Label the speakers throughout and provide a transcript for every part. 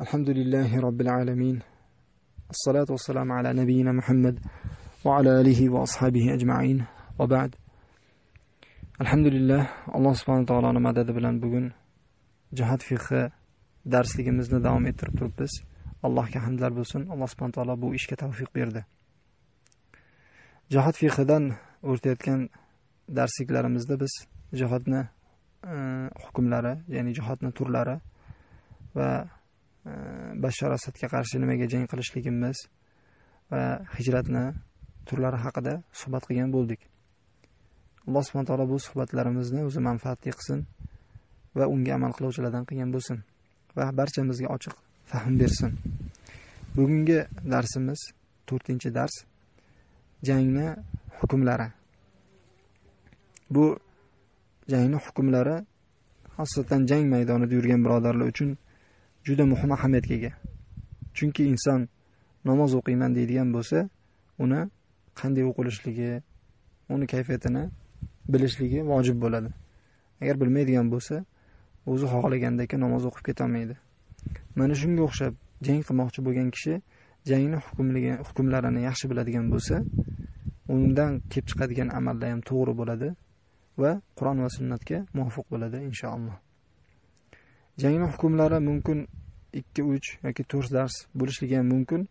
Speaker 1: Elhamdülillahi Rabbil alemin. Assalatu vesselamu ala nebiyyina Muhammed ve ala alihi ve ashabihi ecma'in ve ba'd. Elhamdülillah Allah subhanahu ta'ala'nın madadi bilen bugün cihat fiqhi darsligimizni davom ettirib turibmiz. Allohga hamdlar bo'lsin. Alloh subhanahu taolo bu ishga tavfiq berdi. Jihad fiqhidan o'rtayotgan darsliklarimizda biz jihadni e, hukmlari, ya'ni jihadning turlari va bashar asadga qarshi nimaga jang qilishligimiz va hijratni turlari haqida suhbat qilgan bo'ldik. Alloh subhana taolo bu suhbatlarimizni o'zi manfaatli qilsin va unga amal qiluvchilardan qilgan bo'lsin va barchamizga ochiq fahm bersin. Bugungi darsimiz to'rtinchi dars jangni hukmlari. Bu jangni hukmlari xosatan jang maydonida yurgan birodarlar uchun juda muhim ahamiyatga ega. Chunki inson namoz o'qiyman deydigan bo'lsa uni qanday o'qilishligi uni kayfiyatini bilishligi vojib bo'ladi. Agar bilmaydigan bo'lsa o'zi xohlagandek namoz o'qib ketolmaydi. Mana shunga o'xshab jang qilmoqchi bo'lgan kishi jangni hukmligi hukmlarini yaxshi biladigan bo'lsa undan kelib chiqadigan amallar ham to'g'ri bo'ladi va qur'on va sunnatga muvofiq bo'ladi inshaalloh. Jangni hukmlari mumkin ikki uch yoki to'rt dars bo'lishligi ham mumkin.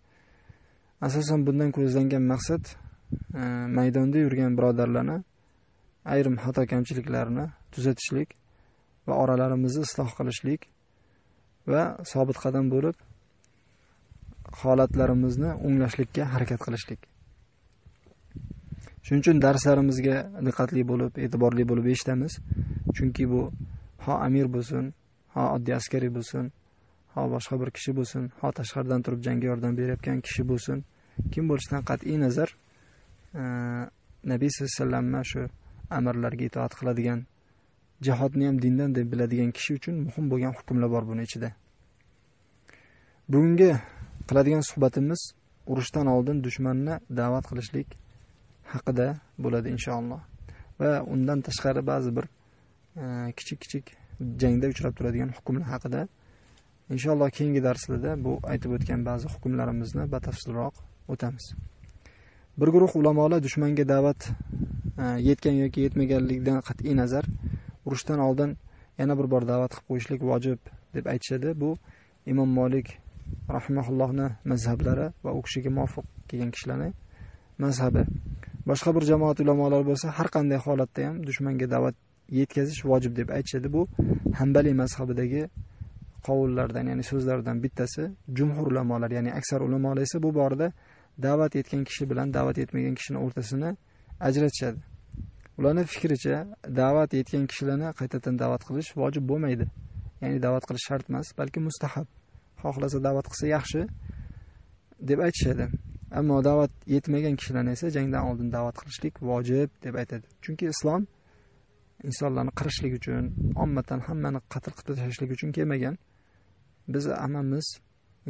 Speaker 1: Asosan bundan ko'zlangan maqsad e, maydonda yurgan birodarlarni ayrim xato kamchiliklarni tuzatishlik va oralarimizni isloh qilishlik va sobit qadam bo'lib holatlarimizni o'nglashlikka harakat qilishlik. Shuning uchun darslarimizga diqqatli bo'lib e'tiborli bo'lib eshitamiz. Chunki bu ho amir bo'lsin ho oddiy askariy bo'lsin. Ho boshqa bir kishi bo'lsin. Ho tashqaridan turib jangga yordam berayotgan kishi bo'lsin. Kim bo'lishidan qat'iy nazar e, nabiy sallallohu alayhi vasallamni shu amirlarga itoat qiladigan jihodni ham dindan deb biladigan kishi uchun muhim bo'lgan hukmlar bor buni ichida. Bugungi qiladigan suhbatimiz urushdan oldin dushmanni da'vat qilishlik haqida bo'ladi inshaalloh. Va undan tashqari ba'zi bir e, kichik kichik jangda uchrab turadigan hukmlar haqida. Inshaalloh keyingi darslarda bu aytib o'tgan ba'zi hukmlarimizni batafsilroq o'tamiz. Bir guruh ulamolar dushmanga da'vat e, yetgan yoki yetmaganligidan qat'iy nazar urushdan oldin yana bir bor da'vat qilib qo'yishlik vojib deb aytishadi. Bu imom molik rahimaullohni mazhablari va u kishiga muvofiq kelgan kishilarni mazhabi. Boshqa bir jamoat ulamolar bo'lsa har qanday holatda ham dushmanga da'vat yetkazish vojib deb aytishadi bu hambaliy mazhabidagi qovullardan ya'ni so'zlardan bittasi jumhur ulamolar ya'ni aksar ulamolar esa bu borada da'vat etgan kishi bilan da'vat etmagan kishini o'rtasini ajratishadi. Ularni fikricha da'vat etgan kishilarni qaytadan da'vat qilish vojib bo'lmaydi. Ya'ni da'vat qilish shart emas balki mustahab. Xohlasa da'vat qilsa yaxshi deb aytishadi. Ammo da'vat yetmagan kishilarni esa jangdan oldin da'vat qilishlik vojib deb aytadi. Chunki islom insonlarni qirishlik uchun ommadan hammani qatl qilib tashlashlik uchun kelmagan. Biz hammamiz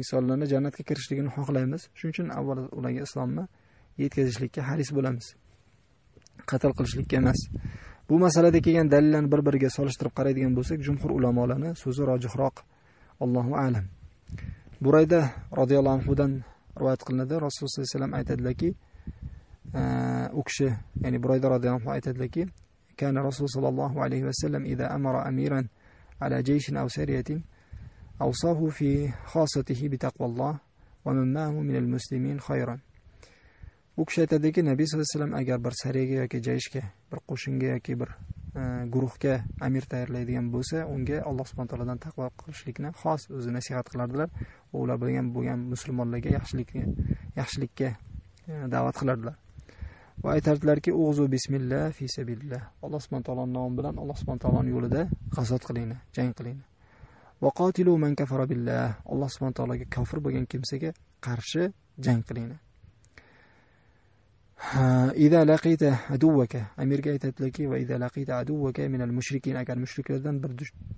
Speaker 1: insonlarni jannatga kirishligini xohlaymiz. Shuning uchun avvalo ularga islomni yetkazishlikka haris bo'lamiz. Qatl qilishlikka emas. Bu masalada kelgan dalillarni bir biriga solishtirib qaraydigan bo'lsak jumhur ulamolarni so'zi rojihroq allohu alam. Burayda roziyallohu anhudan rivoyat qilinadi. Rasululloh sallallohu alayhi vasallam aytadilarki u kishi ya'ni burayda roziyallohu anhu aytadilarki كان رسول صلى الله عليه وسلم إذا أمر أميرا على جيش أو سرية أوصاه في خاصته بتقوى الله ومن معه من المسلمين خيرا u kishi aytadiki nabiy sallallohu alayhi vasallam agar bir sariyaga yoki jayishga bir qo'shinga yoki bir guruhga amir tayyorlaydigan bo'lsa unga alloh subhana taolodan taqvo qilishlikni xos o'zi nasihat qilardilar va ular bilan bo'lgan musulmonlarga yaxshilikni yaxshilikka da'vat qilardilar va aytardilarki o'g'zu bismillah fi sabilillah. Alloh subhana taoloni nomi bilan alloh subhana taoloni yo'lida g'azot qilinglar jang qilinglar. Va qotilu man kafara billah. Alloh subhana taologa kofir bo'lgan kimsaga qarshi jang qilinglar. Ida laqita aduvaka amirga aytadilarki va ida laqita aduvaka minal mushrikin. Agar mushriklardan bir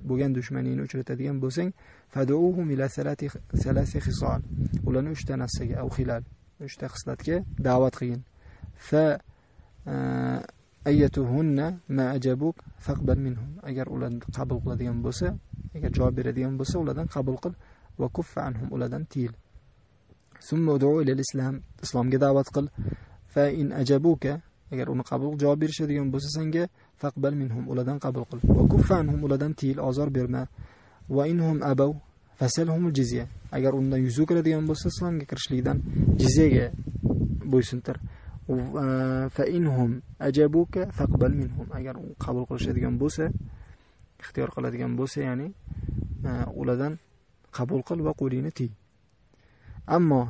Speaker 1: bo'lgan dushmaningni uchratadigan bo'lsang faduuhum ila salasi xisol ularni uchta narsaga avhilal uchta xislatga da'vat qilgin. Fa e, ayyatuhunna ma ajabuk faqbal minhum. Agar ularni qabul qiladigan bo'lsa agar javob beradigan bo'lsa ulardan qabul qil va kuffa anhum ulardan tiyil. Summa ud'u ila islam islomga da'vat qil. Fa in ajabuka agar uni qabul javob berishadigan bo'lsa senga faqbal minhum ulardan qabul qil. Va kuffa anhum ulardan tiyil ozor berma. Va inhum abaw fasalhumul jizya agar undan yuz o'giradigan bo'lsa islomga kirishlikdan jizyaga bo'ysuntir. E, fa inhum ajabuka faqbal minhum. Agar u qabul qilishadigan bo'lsa ixtiyor qiladigan bo'lsa ya'ni e, ulardan qabul qil va qo'lingni tiy. Ammo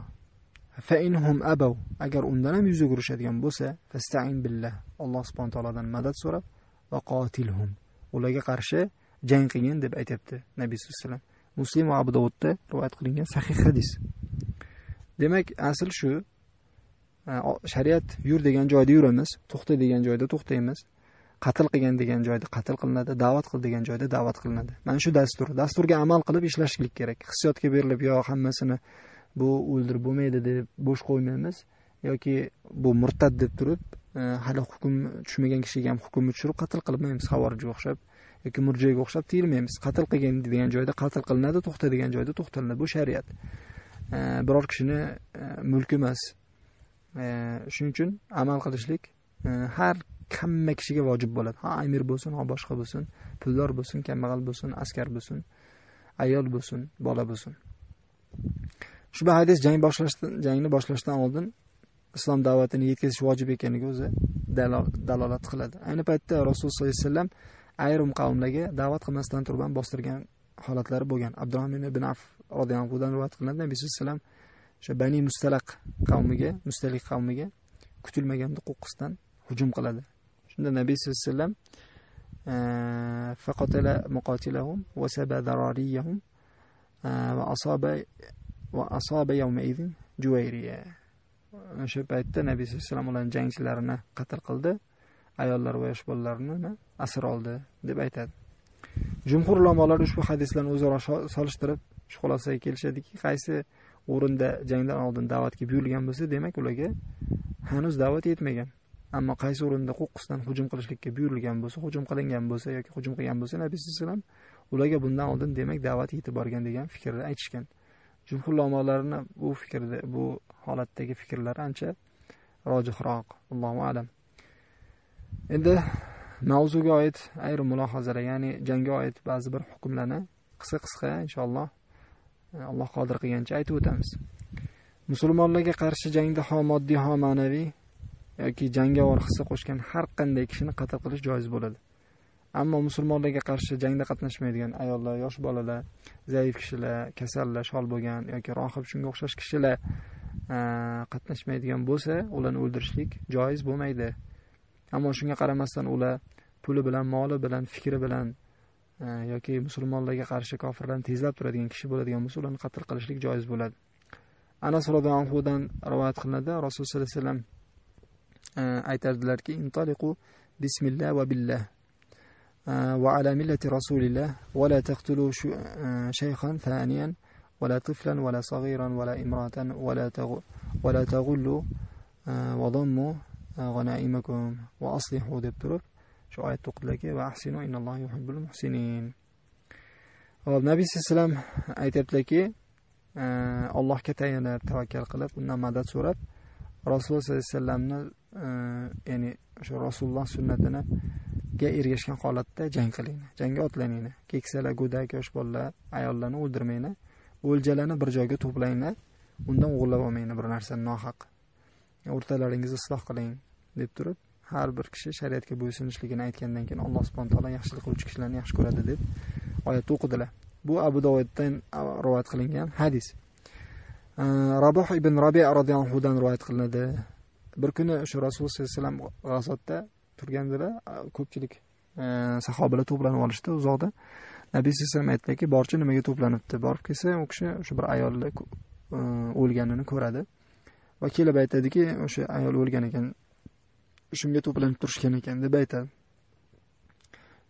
Speaker 1: fa inhum abaw agar undan ham yuz o'girishadigan bo'lsa fastain billah. Alloh subhanahu taolodan madad so'rab va qotilhum. Ularga qarshi jang qilgin deb aytyapti nabiy sallallohu alayhi vasallam. Muslim va abu dovudda rivoyat qilingan sahih hadis. Demak asl shu shariat yur degan joyda yuramiz to'xta degan joyda to'xtaymiz. Qatl qilgan degan joyda qatl qilinadi da'vat qil degan joyda da'vat qilinadi. Mana shu dastur. Dasturga amal qilib ishlashlik kerak. Hissiyotga berilib yo hammasini bu o'ldirib bo'lmaydi deb bo'sh qo'ymaymiz. Yoki bu murtad deb turib e, hali hukm tushmagan kishiga ham hukmni tushirib qatl qilmaymiz. Havorijga o'xshab yoki murjaga o'xshab tiyilmaymiz qatl qilgan degan joyda qatl qilinadi to'xta degan joyda to'xtalinadi. Bu shariat. E, biror kishini e, mulki emas. E, shuning uchun amal qilishlik e, har hamma kishiga vojib bo'ladi. Ha amir bo'lsin ho boshqa bo'lsin puldor bo'lsin kambag'al bo'lsin askar bo'lsin ayol bo'lsin bola bo'lsin. Ushbu hadis jang boshlashdan jangni boshlashdan oldin islom da'vatini yetkazish vojib ekaniga o'zi dalolat qiladi. Ayni paytda rasululloh sollallohu alayhi vasallam ayrim qavmlarga da'vat qilmasdan turib ham bostirgan holatlari bo'lgan. Abdurahmon ibn af roziyallohu anhudan rivoyat qilinadi. Nabiy sallallohu alayhi vasallam o'sha bani mustalaq qavmiga mustalik qavmiga kutilmaganda qo'qqisdan hujum qiladi. Shunda nabiy sallallohu alayhi vasallam va va asoba va asoba o'sha paytda nabiy sallallohu alayhi vasallam ularni jangchilarini qatl qildi ayollar va yosh bolalarni asir oldi deb aytadi. Jumhur ulamolar ushbu hadislarni o'zaro solishtirib shu xulosaga kelishadiki qaysi o'rinda jangdan oldin da'vatga buyurilgan bo'lsa demak ularga hanuz da'vat yetmagan. Ammo qaysi o'rinda qo'qqisdan hujum qilishlikka buyurilgan bo'lsa hujum qilingan bo'lsa yoki hujum qilgan bo'lsa nabiy sallallohu alayhi vasallam ularga bundan oldin demak da'vat yetib borgan degan fikrni aytishgan. Jumhur bu fikrda bu holatdagi fikrlari ancha rojihroq allohu alam. Endi mavzuga oid ayrim mulohazalar ya'ni jangga oid ba'zi bir hukmlarni qisqa qisqa inshaalloh alloh qodir qilgancha aytib o'tamiz. Musulmonlarga qarshi jangda ho moddiy ho ma'naviy yoki jangovar hissa qo'shgan har qanday kishini qatl qilish joiz bo'ladi. Ammo musulmonlarga qarshi jangda qatnashmaydigan ayollar yosh bolalar zaif kishilar kasallar shol bo'lgan yoki rohib shunga o'xshash kishilar qatnashmaydigan bo'lsa ularni o'ldirishlik joiz bo'lmaydi. Ammo shunga qaramasdan ular puli bilan moli bilan fikri bilan yoki musulmonlarga qarshi kofirlarni tezlab turadigan kishi bo'ladigan bo'lsa ularni qatl qilishlik joiz bo'ladi. Anas roziyallohu anhudan rivoyat qilinadi. Rasululloh sallallohu alayhi vasallam e, aytardilarki intaliqu bismillah va billah e, va ala millati rasulillah va la taqtulu e, shaykhan thaniyan va la tiflan va la saghiran va la imratan va la va la taghullu va dammu g'anaimakum va aslihu deb turib shu oyat o'qidilaki va ahsinu yuhibbul muhsinin. Hop nabiy sallallohu aytyaptilarki allohga tayanib tavakkal qilib undan madad so'rab rasululloh sollallohu alayhi vasallamni ya'ni o'sha rasululloh sunnatini ga ergashgan holatda jang qilinglar. Jangga otlaninglar. Keksalar go'dak yosh bolalar ayollarni o'ldirmanglar. O'ljalarni bir joyga to'planglar. Undan o'g'irlab olmanglar bir narsani nohaq. O'rtalaringizni isloh qiling deb turib har bir kishi shariatga bo'ysunishligini aytgandan keyin alloh subhana taolo yaxshilik qiluvchi kishilarni yaxshi ko'radi deb oyatni o'qidilar. Bu abu dovuddan rivoyat qilingan hadis. Raboh ibn robi roziyallohu anhudan rivoyat qilinadi. Bir kuni o'sha rasululloh sollallohu alayhi vasallam g'azotda turgandilar ko'pchilik sahobalar to'planib olishdi uzoqda. Nabiy sallallohu alayhi vasallam aytdilarki borchi nimaga to'planibdi? Borib kelsa u kishi o'sha bir ayolni o'lganini ko'radi. Va kelib aytadiki o'sha ayol o'lgan ekan. Shunga to'planib turishgan ekan deb aytadi.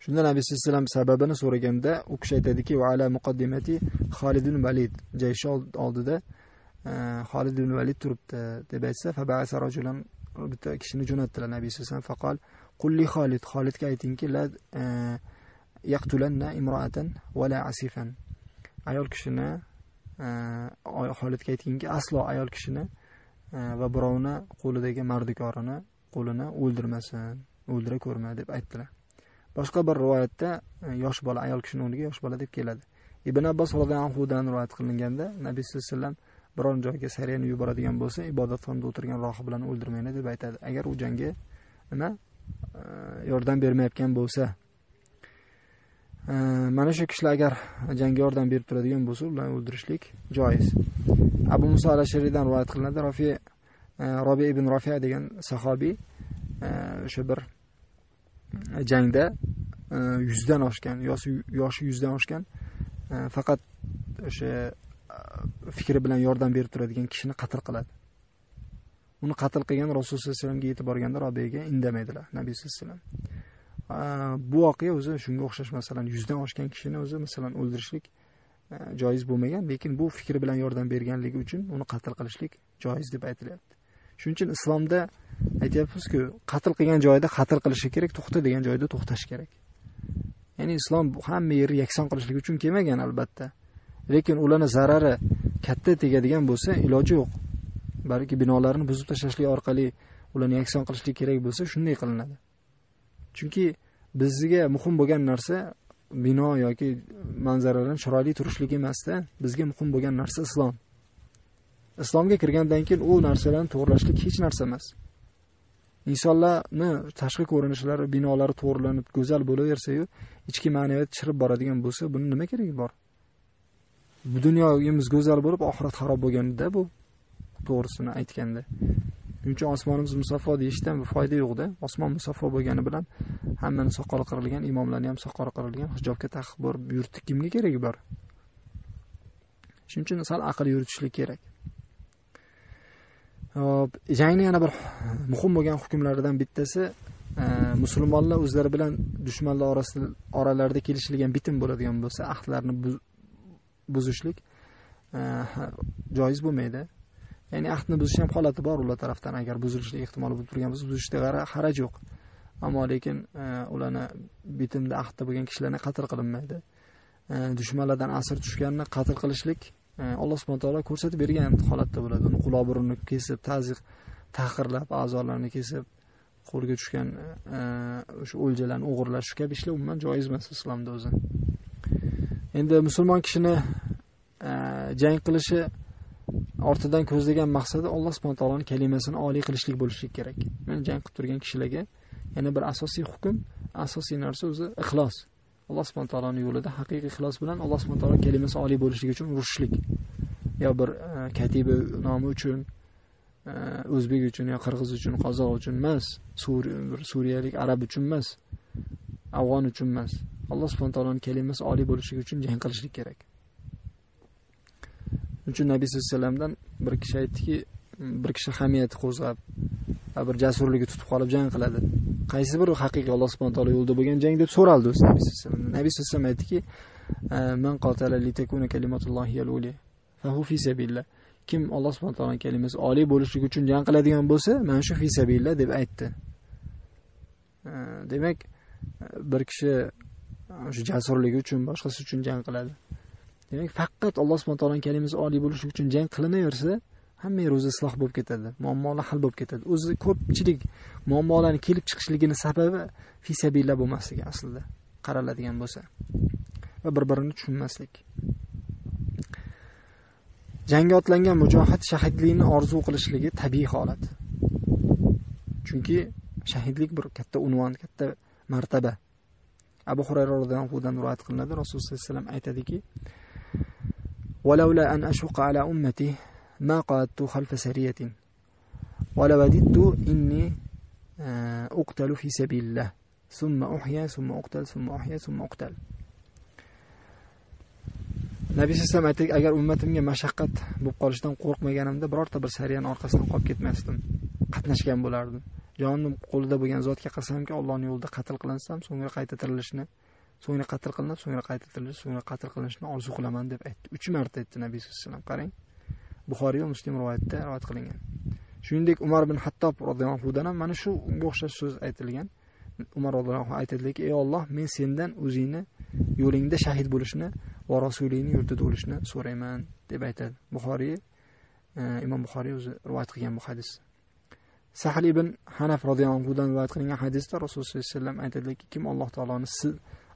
Speaker 1: Shunda nabiy sallallohu alayhi vasallam sababini so'raganda u kishi aytadiki ala muqaddimati Xolid ibn Valid. Jayshi oldida e, Xolid ibn Valid turibdi deb aytsa fabasa rajulan bitta kishini jo'natdilar nabiy sallallohu alayhi vasallam faqal qulli Xolid Xolidga aytingki la e, yaqtulanna imro'atan wala asifan. Ayol kishini e, Xolidga aytginki aslo ayol kishini va birovni qo'lidagi mardikorini qo'lini o'ldirmasin o'ldira ko'rma deb aytdilar. Boshqa bir rivoyatda e, yosh bola ayol kishini o'rniga yosh bola deb keladi. Ibn abbos roziyallohu anhudan rivoyat qilinganda nabiy sallallohu alayhi vasallam biron joyga sariyani yuboradigan bo'lsa ibodatxonada o'tirgan rohib bilan o'ldirmanglar deb aytadi. Agar u jangga nima yordam bermayotgan bo'lsa mana shu kishilar agar jangga yordam berib turadigan bo'lsa ularni o'ldirishlik joiz. Abu muso alashiriydan rivoyat qilinadi rofiy robi ibn rofiya degan sahobiy o'sha bir э, jangda э, yuzdan oshgan yoshi yuzdan oshgan э, faqat o'sha fikri bilan yordam berib turadigan kishini qatl qiladi. Uni qatl qilgan rasululloh sallallohu alayhi vasallamga yetib borganda robiyaga indamaydilar nabiy sallallohu alayhi vasallam. Bu voqea o'zi shunga o'xshash masalan yuzdan oshgan kishini o'zi masalan o'ldirishlik joiz bo'lmagan lekin bu fikri bilan yordam berganligi uchun uni qatl qilishlik joiz deb aytilyapti. Shuning uchun islomda aytyapmizku qatl qilgan joyida qatl qilishi kerak to'xta degan joyda to'xtash kerak. Ya'ni islom hamma yerni yakson qilishlik uchun kelmagan albatta. Lekin ularni zarari katta tegadigan bo'lsa iloji yo'q. Balki binolarni buzib tashlashlik orqali ularni yakson qilishlik kerak bo'lsa shunday qilinadi. Chunki bizga muhim bo'lgan narsa bino yoki manzaralar chiroyli turishlik emasda bizga muhim bo'lgan narsa islom. Islomga kirgandan keyin u narsalarni to'g'irlashlik hech narsa emas. Insonlarni tashqi ko'rinishlari binolari to'g'irlanib go'zal bo'laversayu ichki ma'naviyat chirib boradigan bo'lsa buni nima keragi bor? Bu dunyomiz go'zal bo'lib oxirat xarob bo'lganda bu. To'g'risini aytganda. Shuning uchun osmonimiz musaffo deyishdan foyda yo'qda. Osmon musaffo bo'lgani bilan hammani soqoli qirilgan imomlarni ham soqoli qirilgan hijobga taqib borib yurtib kimga keragi bor? Shuning uchun sal aql yuritishlik kerak. Hop jangni yana bir muhim bo'lgan hukmlaridan bittasi e, musulmonlar o'zlari bilan dushmanlar orasida oralarida kelishilgan bitim bo'ladigan bo'lsa ahdlarni buzishlik e, joiz bo'lmaydi. Ya'ni ahdni buzish ham holati bor ular tarafdan. Agar buzilishlik ehtimoli bo'lib turgan bo'lsa buzishda haraj yo'q. Ammo lekin e, ularni bitimda ahdda bo'lgan kishilarni qatl qilinmaydi. Dushmanlardan asir tushganini qatl qilishlik alloh subhana taolo ko'rsatib bergan holatda bo'ladi. Uni quloq burnini kesib taziq tahqirlab a'zolarini kesib qo'lga tushgan e, e, o'sha o'ljalarni o'g'irlash shu kabi ishlar umuman joiz emas islomda o'zi. Endi musulmon kishini e, jang qilishi ortidan ko'zlagan maqsadi alloh subhana taoloni kalimasini oliy qilishlik bo'lishi kerak. Mana jang qilib turgan kishilarga yana bir asosiy hukm asosiy narsa o'zi ixlos. Alloh subhana taoloni yo'lida haqiqiy ixlos bilan alloh subhana taolo kalimasi oliy bo'lishligi uchun urushishlik yo bir e, katiba nomi uchun e, o'zbek uchun yo qirg'iz uchun qozoq uchun emas bir suriyalik arab uchun emas afg'on uchun emas. Alloh subhana taoloni kalimasi oliy bo'lishligi uchun jang qilishlik kerak. Shuning uchun nabiy sallallohu alayhi vasallamdan bir kishi aytdiki bir kishi hamiyati qo'zg'ab bir jasurligi tutib qolib jang qiladi. Qaysi bir haqiqiy alloh subhana taolo yo'lida bo'lgan jang deb so'raldi o'zi nabiy sallallohu alayhi vasallam. Nabiy sallallohu alayhi aytdiki e, man qatala litakuna kalimatullohi al-ula fa huwa fi sabilillah. Kim alloh subhana taoloning kalimasi oliy bo'lishligi uchun jang qiladigan bo'lsa mana shu fi sabilillah deb aytdi. E, demak bir kishi shu jasurligi uchun boshqasi uchun jang qiladi. Demak faqat alloh subhana taoloning kalimasi oliy bo'lishligi uchun jang qilinaversa hamma yer o'zi isloh bo'lib ketadi muammolar hal bo'lib ketadi o'zi ko'pchilik muammolarni kelib chiqishligini sababi fisabilla bo'lmasligi aslida qaraladigan bo'lsa va bir birini tushunmaslik jangga otlangan mujohid shahidlikni orzu qilishligi tabiiy holat chunki shahidlik bir katta unvon katta martaba abu hurayra roziyallohu anhudan rivoyat qilinadi rasululloh sollallohu alayhi vasallam aytadiki ولولا أن أشق على أمتي ما قعدت خلف سرية ولوددت إني أقتل في سبيل الله ثم أحيا ثم أقتل ثم أحيا ثم أقتل nabiy alayhisalom aytdiki agar ummatimga mashaqqat bo'lib qolishidan qo'rqmaganimda birorta bir sariyani orqasidan qolib ketmasdim qatnashgan bo'lardim jonim qo'lida bo'lgan zotga qasamki ollohni yo'lida qatl qilinsam so'ngra qayta tirilishni so'ngra qatl qilinib so'ngra qayta tirilish so'ngra qatl qilinishni orzu qilaman deb aytdi uch marta aytdi nabiy sallallohu alayhi vasallam qarang buxoriy va muslim rivoyatda rivoyat qilingan. Shuningdek umar ibn hattob roziyallohu anhudan ham mana shu o'xshash so'z aytilgan. Umar roziyallohu anhu aytadiki ey olloh men sendan o'zingni yo'lingda shahid bo'lishni va rasulingni yurtida o'lishni so'rayman deb aytadi. Buxoriy e, imom buxoriy o'zi rivoyat qilgan bu hadis. Sahl ibn hanaf roziyallohu anhudan rivoyat qilingan hadisda rasululloh sollallohu alayhi vasallam aytadilarki kim alloh taoloni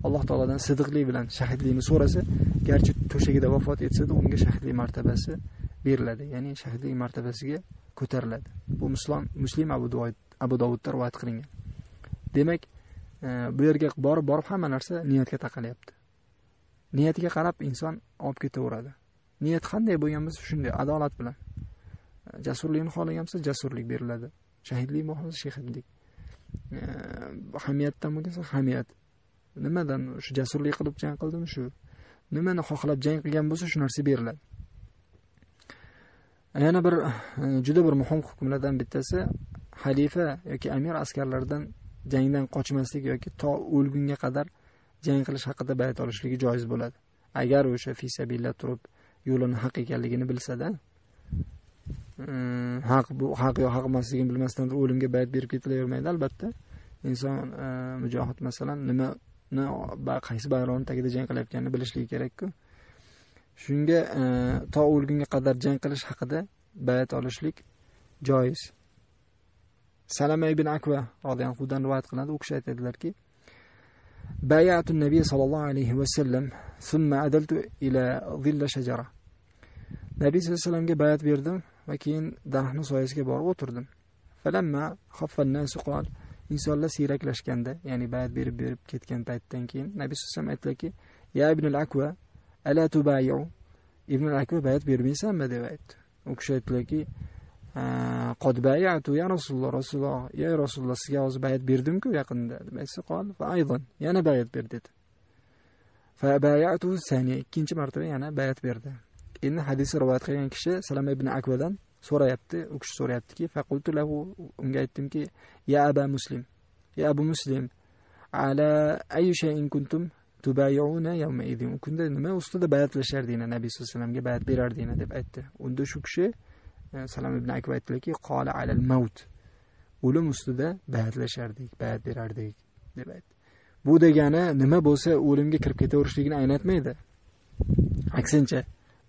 Speaker 1: alloh taolodan sidiqlik bilan shahidlikni so'rasa garchi to'shagida vafot etsada unga shahidlik martabasi beriladi ya'ni shahidlik martabasiga ko'tariladi. Bu muslom muslim abu abu dovudda rivoyat qilingan. Demak e, bu yerga borib borib hamma narsa niyatga taqalyapti. Niyatiga qarab inson olib ketaveradi. Niyat qanday bo'lgan bo'lsa shunday adolat bilan. E, Jasurlikni xohlagan bo'lsa jasurlik beriladi. Shahidlik xohlasa shahidlik. E, hamiyatdan bo'lgansa hamiyat. Nimadan shu jasurlik qilib jang qildimi shu? Nimani xohlab jang qilgan bo'lsa shu narsa beriladi. Yana bir e, juda bir muhim hukmlardan bittasi xalifa yoki amir askarlaridan jangdan qochmaslik yoki to o'lgunga qadar jang qilish haqida bayat olishligi joiz bo'ladi. Agar o'sha fisabilla turib yo'lini haq ekanligini bilsada mm, haq bu haq yo haq emasligini bilmasdan o'limga bayat berib ketilavermaydi albatta. Inson e, mujohid masalan nimani qaysi bayroqni tagida jang qilayotganini bilishligi kerakku. shunga e, to o'lgunga qadar jang qilish haqida bayat olishlik joiz salama ibn akva roziyallohu anhudan rivoyat qilinadi u kishi aytadilarki بايعت النبي صلى الله عليه وسلم ثم أدلت إلى ظل شجرة nabiy sallallohu alayhi vasallamga bayat berdim va keyin daraxtni soyasiga borib o'tirdim falamma qol insonlar siyraklashganda ya'ni bayat berib berib ketgan paytdan keyin nabiy sallallohu alayhi vasallam aytdilarki ya ibn al akva ala tubayu ibn al akva bayat bermaysanmi deb aytdi. U kishi aytdilarki qod bayatu ya rasululloh rasululloh ya rasululloh sizga hozir bayat berdimku yaqinda? Deb aytsa qol va aydan yana bayat ber dedi. Fa bayatu saniya ikkinchi martaba yana bayat berdi. Endi hadisni rivoyat qilgan kishi salama ibn akvadan so'rayapti. U kishi so'rayaptiki faqultu lahu unga aytdimki ya aba muslim ya abu muslim ala ayu shayin kuntum? Tubayuna yawma idin u kunda nima ustida bayatlashardilar nabiy sallallohu alayhi vasallamga bayat berardinglar deb aytdi. Unda shu kishi e, salom ibn akba aytdilarki qola alal maut. O'lim ustida bayatlashardik bayat berardik deb aytdi. Bu degani nima bo'lsa o'limga kirib ketaverishligini anglatmaydi. Aksincha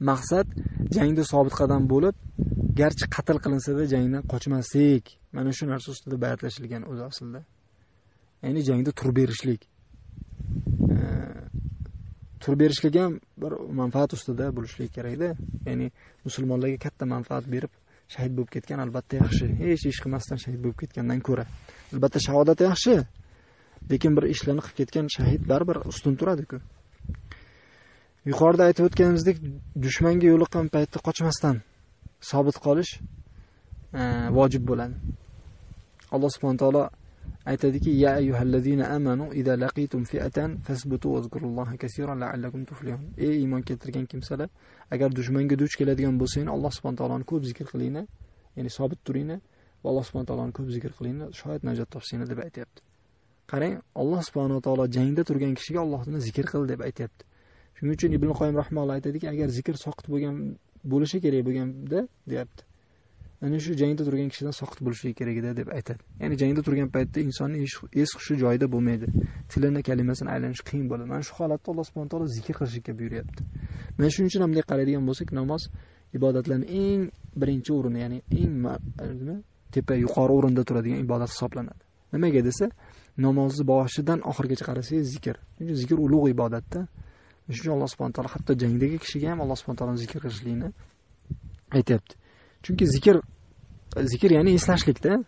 Speaker 1: maqsad jangda sobit qadam bo'lib garchi qatl qilinsada jangdan qochmaslik. Mana shu narsa ustida bayatlashilgan o'zi aslida. Ya'ni jangda turib berishlik. Tur berishlik ham bir manfaat ustida bo'lishligi kerakda. Ya'ni musulmonlarga katta manfaat berib shahid bo'lib ketgan albatta yaxshi. Hech ish qilmasdan shahid bo'lib ketgandan ko'ra. Albatta shahodat yaxshi lekin bir ishlarni qilib ketgan shahid baribir ustun turadiku. Yuqorida aytib o'tganimizdek dushmanga yo'liqqan paytda qochmasdan sobit qolish e, vojib bo'ladi. Alloh subhana taolo aytadiki ya ayyuhallazina amanu idza laqitum fi'atan fasbutu wazkurulloha kaseeran la'allakum tuflihun. Ey iymon keltirgan kimsalar agar dushmanga duch keladigan bo'lsanglar alloh subhanahu taoloni ko'p zikr qilinglar. Ya'ni sobit turinglar va alloh subhanahu taoloni ko'p zikr qilinglar. Shoyat najot topsanglar deb aytyapti. Qarang alloh subhanahu taolo jangda turgan kishiga allohni zikr qil deb aytyapti. Shuning uchun ibn qoyim rahmaulloh aytadiki agar zikr soqit bo'lgan bo'lishi kerak bo'lganda deyapti. Ana shu jangda turgan kishidan soqit bo'lishligi kerak edi deb aytadi. Ya'ni jangda turgan paytda insonni es hushi joyida bo'lmaydi. Tilini kalimasini aylanish qiyin bo'ladi. Mana shu holatda alloh subhana taolo zikr qilishlikka buyuryapti mana shuning uchun ham bunday qaraydigan bo'lsak namoz ibodatlarni eng birinchi o'rinda ya'ni eng e, nima tepa yuqori o'rinda turadigan ibodat hisoblanadi. Nimaga desa namozni boshidan oxirigacha qarasangiz zikr. Chunki zikr ulug' ibodatda. Shuning uchun alloh subhana taolo hatto jangdagi kishiga ham alloh subhana taoloni zikr qilishlikni aytyapti. Chunki zikr zikr ya'ni eslashlikda.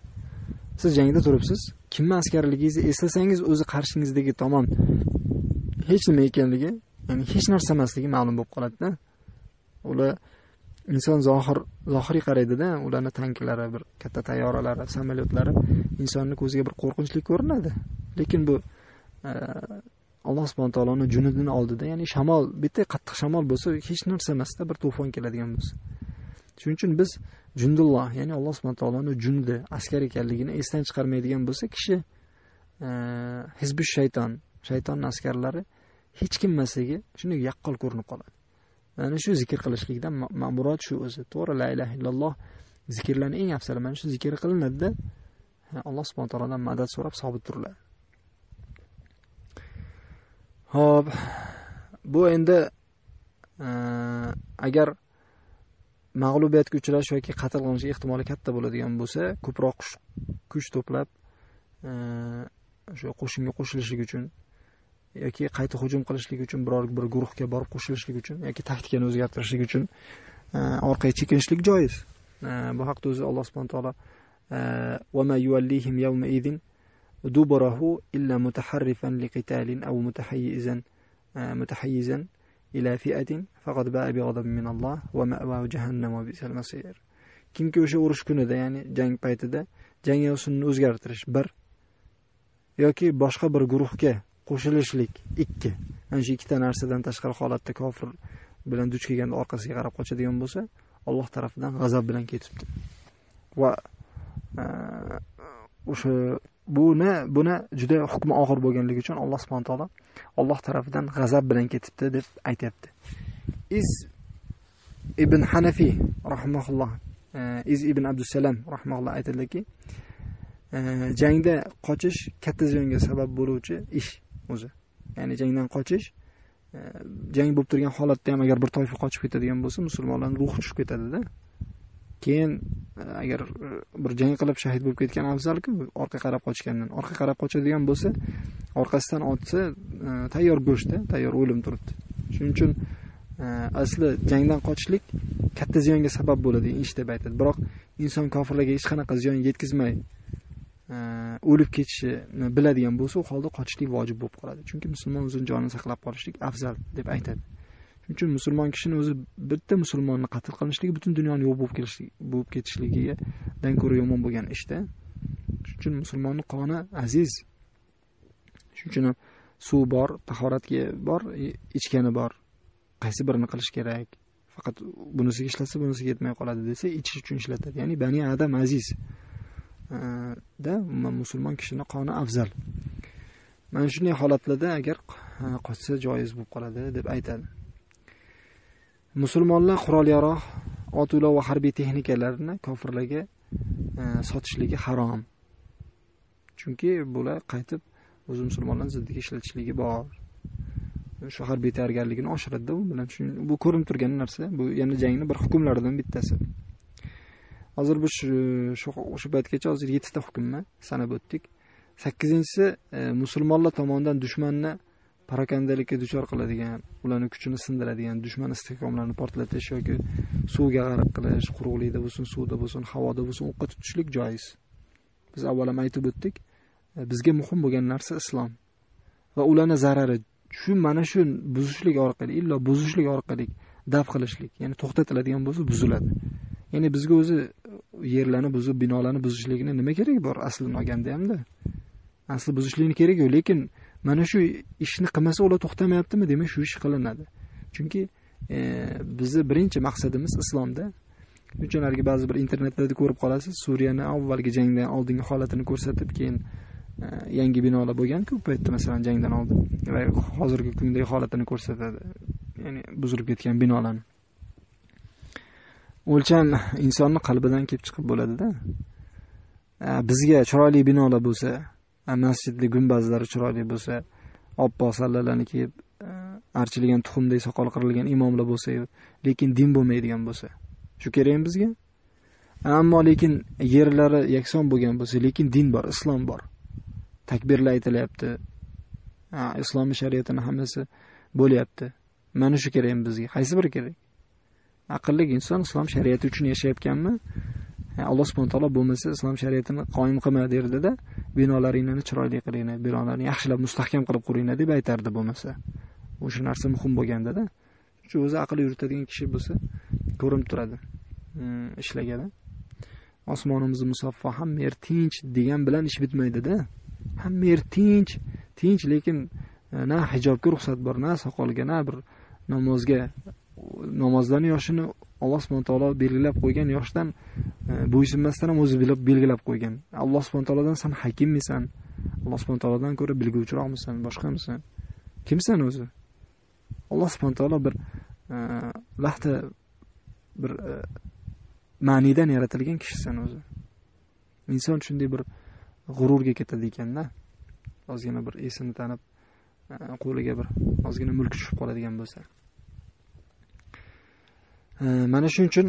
Speaker 1: Siz jangda turibsiz. Kimni askarligingizni eslasangiz o'zi qarshingizdagi tomon hech nima ekanligi ya'ni hech narsa emasligi ma'lum bo'lib qoladida. Ular inson zohir zohiriy qaraydida ularni tanklari bir katta tayyoralari samolyotlari insonni ko'ziga bir qo'rqinchli ko'rinadi. Lekin bu e, alloh subhana taoloni junudini oldida ya'ni shamol bitta qattiq shamol bo'lsa hech narsa emasda bir to'fon keladigan bo'lsa. Shuning uchun biz jundulloh ya'ni alloh subhana taoloni jundi askar ekanligini esdan chiqarmaydigan bo'lsa kishi e, hizbi shayton shaytonni askarlari hech kim emasligi shunday yaqqol ko'rinib qoladi. Mana shu zikr qilishlikdan murod shu o'zi. To'g'ri la ilaha illalloh zikrlarni eng afzali mana shu zikr qilinadida alloh subhana taolodan madad so'rab sobit turiladi. Ho'p bu endi e, agar mag'lubiyatga uchrash yoki qatl qilinish ehtimoli katta bo'ladigan bo'lsa ko'proq kuch to'plab o'sha qo'shinga qo'shilishlik uchun yoki qayta hujum qilishlik uchun biror bir guruhga borib qo'shilishlik uchun yoki taktikani o'zgartirishlik uchun orqaga chekinishlik joiz bu haqda o'zi alloh subhana taolo دبره إلا متحرفا لقتال أو متحيزا متحيزا ila fi'atin faqad ba'a bi ghadabin min Alloh va ma'wa jahannam va bi'sal masir. Kimki o'sha urush kunida, ya'ni jang paytida jang yo'sinini o'zgartirish bir yoki boshqa bir guruhga qo'shilishlik ikki. Mana shu ikkita narsadan tashqari holatda kofir bilan duch kelganda orqasiga qarab qochadigan bo'lsa, Alloh tomonidan g'azab bilan ketibdi. Va e, o'sha buni buni juda hukmi og'ir bo'lganligi uchun alloh subhana taolo alloh tarafidan g'azab bilan ketibdi deb aytyapti. Iz ibn hanafiy rahmaulloh eh, iz ibn abdusalam rahmaulloh aytadilarki eh, jangda qochish katta ziyonga sabab bo'luvchi ish o'zi. Ya'ni jangdan qochish eh, jang bo'lib turgan holatda ham agar bir toifa qochib ketadigan bo'lsa musulmonlarni ruhi tushib ketadida. Keyin e, agar e, bir jang qilib shahid bo'lib ketgan afzalku orqa qarab qochgandan. Orqa qarab qochadigan bo'lsa orqasidan otsa e, tayyor go'shtda tayyor o'lim turibdi. Shuning uchun asli jangdan qochishlik katta ziyonga sabab bo'ladi ish deb aytadi. Biroq inson kofirlarga hech qanaqa ziyon yetkazmay o'lib ketishini biladigan bo'lsa u holda qochishlik vojib bo'lib qoladi. Chunki musulmon o'zini jonini saqlab qolishlik afzal deb aytadi. Shuning uchun musulmon kishini o'zi bitta musulmonni qatl qilishligi butun dunyoni yo'q bo'lib kelishlik bo'lib ketishligidan ko'ra yomon bo'lgan ishda. Shuning uchun musulmonni qoni aziz. Shuning uchun suv bor tahoratga bor e, ichgani bor. Qaysi birini qilish kerak? Faqat bunisiga ishlatsa bunisiga yetmay qoladi desa ichish uchun ishlatadi. Ya'ni bani adam aziz. Da musulmon kishini qoni afzal. Mana shunday holatlarda agar e, qochsa joiz bo'lib qoladi deb aytadi. Musulmonlar qurol yarog' ot ulov va harbiy texnikalarni kofirlarga e, sotishligi harom. Chunki bular qaytib o'zi musulmonlar ziddiga ishlatishligi bor. Shu harbiy tayyorgarligini oshiradida u bilan. Bu ko'rinib turgan narsa bu yana jangni bir hukmlaridan bittasi. Hozir biz shu o'sha paytgacha hozir yettita hukmni sanab o'tdik. Sakkizinchisi e, musulmonlar tomonidan dushmanni parakandalikka duchor qiladigan ularni kuchini sindiradigan dushman istehkomlarini portlatish yoki suvga g'arq qilish quruqlikda bo'lsin suvda bo'lsin havoda bo'lsin o'qqa tutishlik joiz. Biz avval ham aytib o'tdik e, bizga muhim bo'lgan narsa islom. Va ularni zarari shu mana shu buzishlik orqali illo buzishlik orqali daf qilishlik ya'ni to'xtatiladigan bo'lsa buziladi. Ya'ni bizga o'zi yerlarni buzib binolarni buzishlikni nima keragi bor? Aslini olganda hamda. Asli buzishlikni keragi yo'q lekin mana shu ishni qilmasa ular to'xtamayaptimi demak shu ish qilinadi. Chunki e, bizni birinchi maqsadimiz islomda. Shuning ba'zi bir internetlarda ko'rib qolasiz suriyani avvalgi jangdan oldingi holatini ko'rsatib keyin e, yangi binolar bo'lganku u paytda masalan jangdan oldin va hozirgi kundagi holatini ko'rsatadi. Ya'ni buzilib ketgan binolarni. O'lcham insonni qalbidan kelib chiqib bo'ladida. E, bizga chiroyli binolar bo'lsa masjidli gumbazlari chiroyli bo'lsa oppoq sallalarni kiyib e, archilgan tuxumdek soqol qirilgan imomlar bo'lsa lekin din bo'lmaydigan bo'lsa shu kerakmi bizga? Ammo lekin yerlari yakson bo'lgan bo'lsa lekin din bor islom bor. Takbirlar aytilyapti. Islomiy shariatini hammasi bo'lyapti. Mana shu kerakmi bizga? Qaysi biri kerak? Aqlli inson islom shariati uchun yashayotganmi? Alloh subhana taolo bo'lmasa islom shariatini qoyim qilma derdida. Binolaringni chiroyli qilinglar binolarni yaxshilab mustahkam qilib quringlar deb aytardi bo'lmasa. O'sha narsa muhim bo'lgandada shu o'zi aql yuritadigan kishi bo'lsa ko'rinib turadi mm, ishlagani osmonimiz musaffo hamma yer tinch degan bilan ish bitmaydida. Hamma yer tinch tinch lekin e, na hijobga ruxsat bor na soqolga na bir namozga namozdan yoshini alloh subhana taolo belgilab qo'ygan yoshdan bo'ysunmasdan ham o'zi bilib belgilab qo'ygan. Alloh subhana taolodan san hakimmisan. Alloh subhana taolodan ko'ra bilguvchiroqmisan boshqamisan? Kimsan o'zi? Alloh subhana taolo bir e, lahta bir e, ma'nidan yaratilgan kishisan o'zi. Inson shunday bir g'ururga ketadi ekanda. Ozgina bir esini tanib e, qo'liga bir ozgina mulk tushib qoladigan bo'lsa. Mana shuning uchun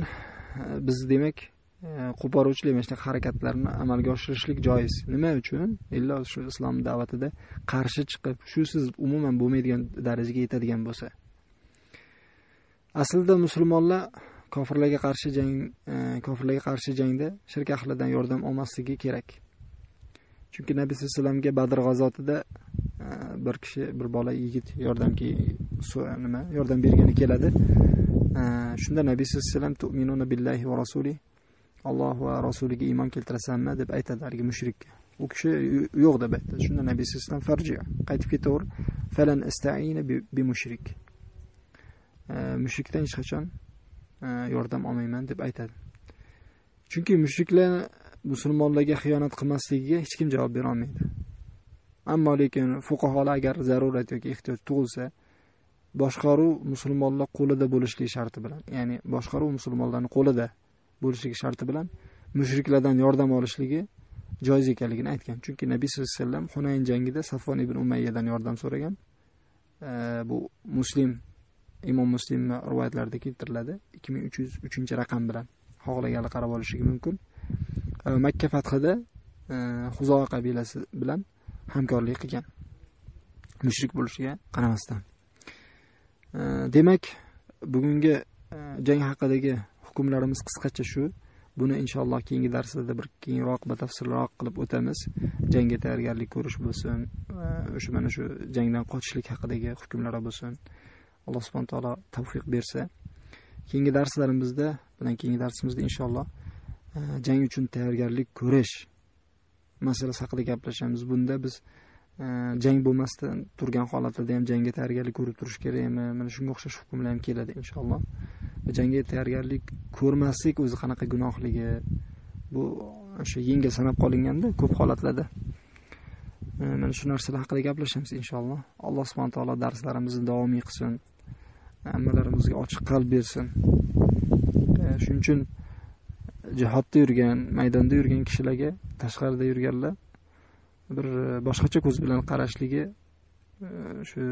Speaker 1: biz demak qo'poruvchilik mana shunaqa harakatlarni amalga oshirishlik joiz. Nima uchun? Illo shu islom da'vatida qarshi chiqib shusiz umuman bo'lmaydigan darajaga yetadigan bo'lsa. Aslida musulmonlar kofirlarga qarshi jang e, kofirlarga qarshi jangda shirk ahlidan yordam olmasligi kerak. Chunki nabiy sallallohu alayhi vasallamga badr g'azotida e, bir kishi bir bola yigit yordamga nima yordam bergani keladi. E, shunda nabiy sallallohu alayhi vasallam tu'minuna billahi va rasuli alloh va rasuliga iymon keltirasanmi deb aytadi haligi mushrikka. U kishi yo'q deb aytadi shunda nabiy alayhisalom farji qaytib ketaver. Falan istaina bi mushrik. Mushrikdan hech qachon e, yordam olmayman deb aytadi. Chunki mushriklar musulmonlarga xiyonat qilmasligiga hech kim javob bera olmaydi. Ammo lekin fuqarolar agar zarurat yoki ehtiyoj tug'ilsa boshqaruv musulmonlar qo'lida bo'lishligi sharti bilan ya'ni boshqaruv musulmonlarni qo'lida bo'lishligi sharti bilan mushriklardan yordam olishligi joiz ekanligini aytgan. Chunki nabiy sallallohu alayhi vasallam hunayn jangida safon ibn umayyadan yordam so'ragan e, bu muslim imom muslimni rivoyatlarida keltiriladi. ikki ming uch yuz uchinchi raqam bilan xohlaganlar qarab olishligi mumkin. E, Makka fathida e, huzoa qabilasi bilan hamkorlik qilgan mushrik bo'lishiga qaramasdan. Demak bugungi jang haqidagi hukmlarimiz qisqacha shu. Buni inshaalloh keyingi darslarda bir kengroq batafsilroq qilib o'tamiz. Jangga tayyorgarlik ko'rish bo'lsin o'sha mana shu jangdan qochishlik haqidagi hukmlar bo'lsin. Alloh subhana taolo tavfiq bersa. Keyingi darslarimizda bundan keyingi darsimizda inshaalloh e, jang uchun tayyorgarlik ko'rish masalasi haqida gaplashamiz. Bunda biz e, jang bo'lmasdan turgan holatlarda ham jangga tayyorgarlik ko'rib turish kerakmi? Mana shunga o'xshash hukmlar ham keladi inshaalloh. Jangga tayyorgarlik ko'rmaslik o'zi qanaqa gunohligi bu o'sha yengil sanab qolinganda ko'p holatlarda e, mana shu narsalar haqida gaplashamiz inshaalloh. Alloh subhana taolo darslarimizni davomiy qilsin hammalarimizga ochiq qalb bersin. E, shuning uchun jihodda yurgan maydonda yurgan kishilarga tashqarida yurganlar bir e, boshqacha ko'z bilan qarashligi shu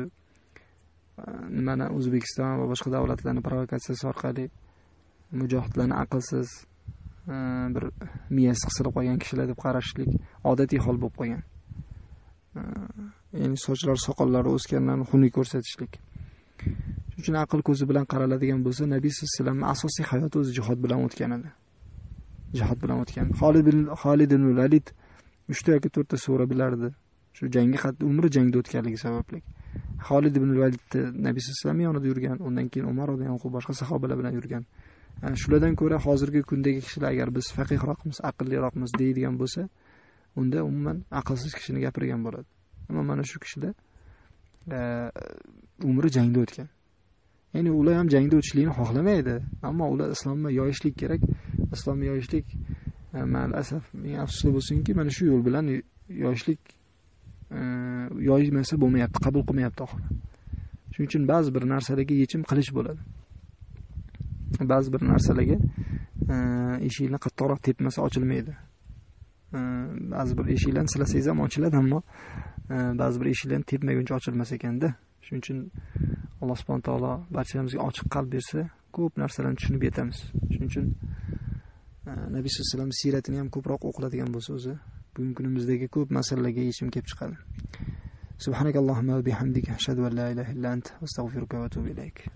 Speaker 1: nimani o'zbekiston va boshqa davlatlarni provokatsiyasi orqali mujohidlarni aqlsiz e, bir miyasi qisilib qolgan kishilar deb qarashlik odatiy hol bo'lib qolgan. E, ya'ni sochlari soqollari o'sganlarni xunuk ko'rsatishlik. Shuning uchun aql ko'zi bilan qaraladigan bo'lsa nabiy sallallohu alayhi vasallamni asosiy hayoti o'zi jihod bilan o'tgan edi. Jihod bilan o'tgan. Xolid xolid ibn valid uchta yoki to'rtta sura bilardi. Shu jangga qattiq umri jangda o'tganligi sababli. Xolid ibn validni nabiy sallallohu alayhi vasallam yonida yurgan undan keyin umar roziyallohu boshqa sahobalar bilan yurgan. E, shulardan ko'ra hozirgi kundagi kishilar agar biz faqihroqmiz aqlliroqmiz deydigan bo'lsa unda umuman aqlsiz kishini gapirgan bo'ladi. Ammo mana shu kishilar e, umri jangda o'tgan. Ya'ni ular ham jangda o'tishlikni xohlamaydi. Ammo ular islomni yoyishlik kerak. Islomni yoyishlik e, malasaf ming afsusli bo'lsinki mana shu yo'l bilan yoyishlik Э, yoymasa bo'lmayapti qabul qilmayapti oxiri. Shuning uchun ba'zi bir narsalarga yechim qilish bo'ladi. Ba'zi bir narsalarga e, eshikni qattiqroq tepmasa ochilmaydi. E, ba'zi bir eshiklarni silasangiz ham ochiladi ammo e, ba'zi bir eshiklarni tepmaguncha ochilmas ekanda. Shuning uchun alloh subhana taolo barchamizga ochiq qalb bersa ko'p narsalarni tushunib yetamiz. Shuning uchun nabiy sallallohu alayhi vasallam siyratini ham ko'proq o'qiladigan bo'lsa o'zi bugungi kunimizdagi ko'p masalalarga yechim kelib chiqadi. Subhanakallohumma va bihamdika ashhadu an la ilaha illa ant astag'firuka va atubu ilayk.